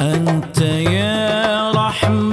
أنت يا رحمن